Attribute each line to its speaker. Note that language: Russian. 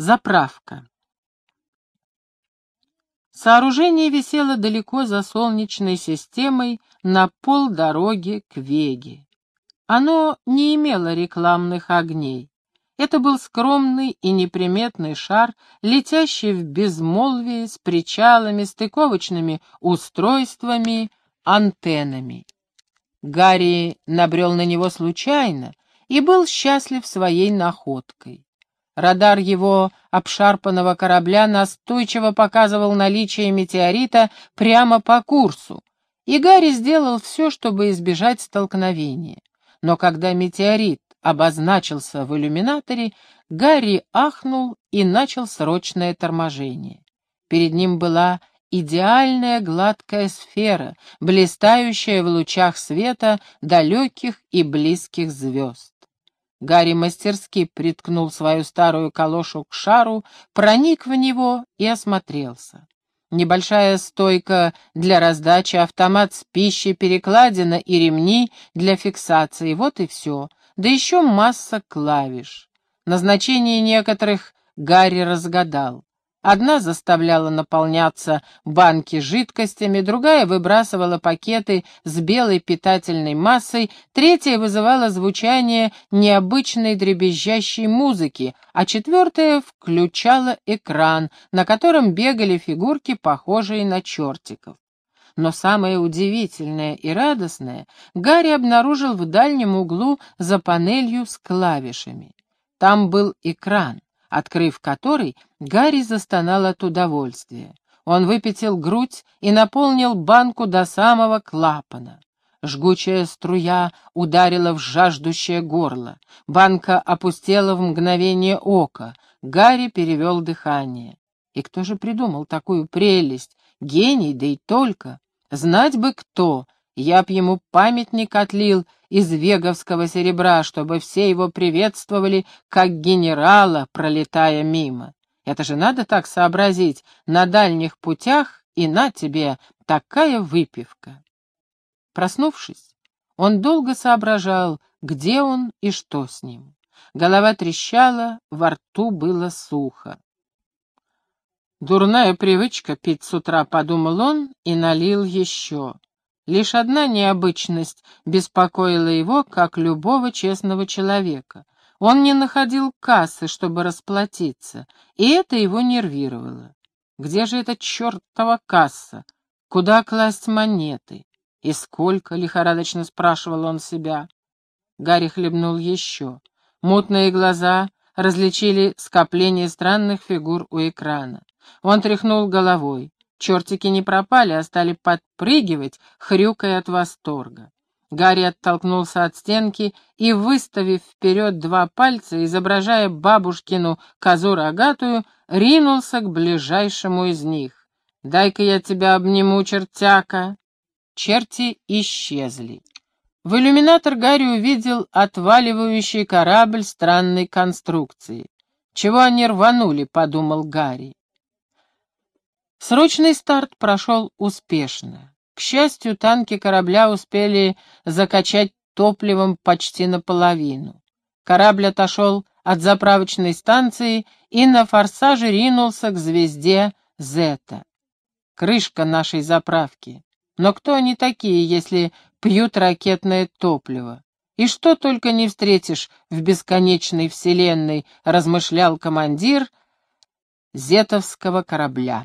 Speaker 1: Заправка. Сооружение висело далеко за Солнечной системой на полдороги к Веге. Оно не имело рекламных огней. Это был скромный и неприметный шар, летящий в безмолвие с причалами, стыковочными устройствами, антеннами. Гарри набрел на него случайно и был счастлив своей находкой. Радар его обшарпанного корабля настойчиво показывал наличие метеорита прямо по курсу, и Гарри сделал все, чтобы избежать столкновения. Но когда метеорит обозначился в иллюминаторе, Гарри ахнул и начал срочное торможение. Перед ним была идеальная гладкая сфера, блистающая в лучах света далеких и близких звезд. Гарри мастерски приткнул свою старую калошу к шару, проник в него и осмотрелся. Небольшая стойка для раздачи, автомат с пищей, перекладина и ремни для фиксации — вот и все. Да еще масса клавиш. Назначение некоторых Гарри разгадал. Одна заставляла наполняться банки жидкостями, другая выбрасывала пакеты с белой питательной массой, третья вызывала звучание необычной дребезжащей музыки, а четвертая включала экран, на котором бегали фигурки, похожие на чертиков. Но самое удивительное и радостное Гарри обнаружил в дальнем углу за панелью с клавишами. Там был экран открыв который, Гарри застонал от удовольствия. Он выпятил грудь и наполнил банку до самого клапана. Жгучая струя ударила в жаждущее горло. Банка опустела в мгновение ока. Гарри перевел дыхание. И кто же придумал такую прелесть? Гений, да и только. Знать бы кто. Я б ему памятник отлил из веговского серебра, чтобы все его приветствовали как генерала, пролетая мимо. Это же надо так сообразить на дальних путях, и на тебе такая выпивка. Проснувшись, он долго соображал, где он и что с ним. Голова трещала, во рту было сухо. «Дурная привычка пить с утра», — подумал он и налил еще. Лишь одна необычность беспокоила его, как любого честного человека. Он не находил кассы, чтобы расплатиться, и это его нервировало. Где же эта чертова касса? Куда класть монеты? И сколько, лихорадочно спрашивал он себя. Гарри хлебнул еще. Мутные глаза различили скопление странных фигур у экрана. Он тряхнул головой. Чертики не пропали, а стали подпрыгивать, хрюкая от восторга. Гарри оттолкнулся от стенки и, выставив вперед два пальца, изображая бабушкину козу рогатую, ринулся к ближайшему из них. «Дай-ка я тебя обниму, чертяка!» Черти исчезли. В иллюминатор Гарри увидел отваливающий корабль странной конструкции. «Чего они рванули?» — подумал Гарри. Срочный старт прошел успешно. К счастью, танки корабля успели закачать топливом почти наполовину. Корабль отошел от заправочной станции и на форсаже ринулся к звезде Зета. Крышка нашей заправки. Но кто они такие, если пьют ракетное топливо? И что только не встретишь в бесконечной вселенной, размышлял командир зетовского корабля.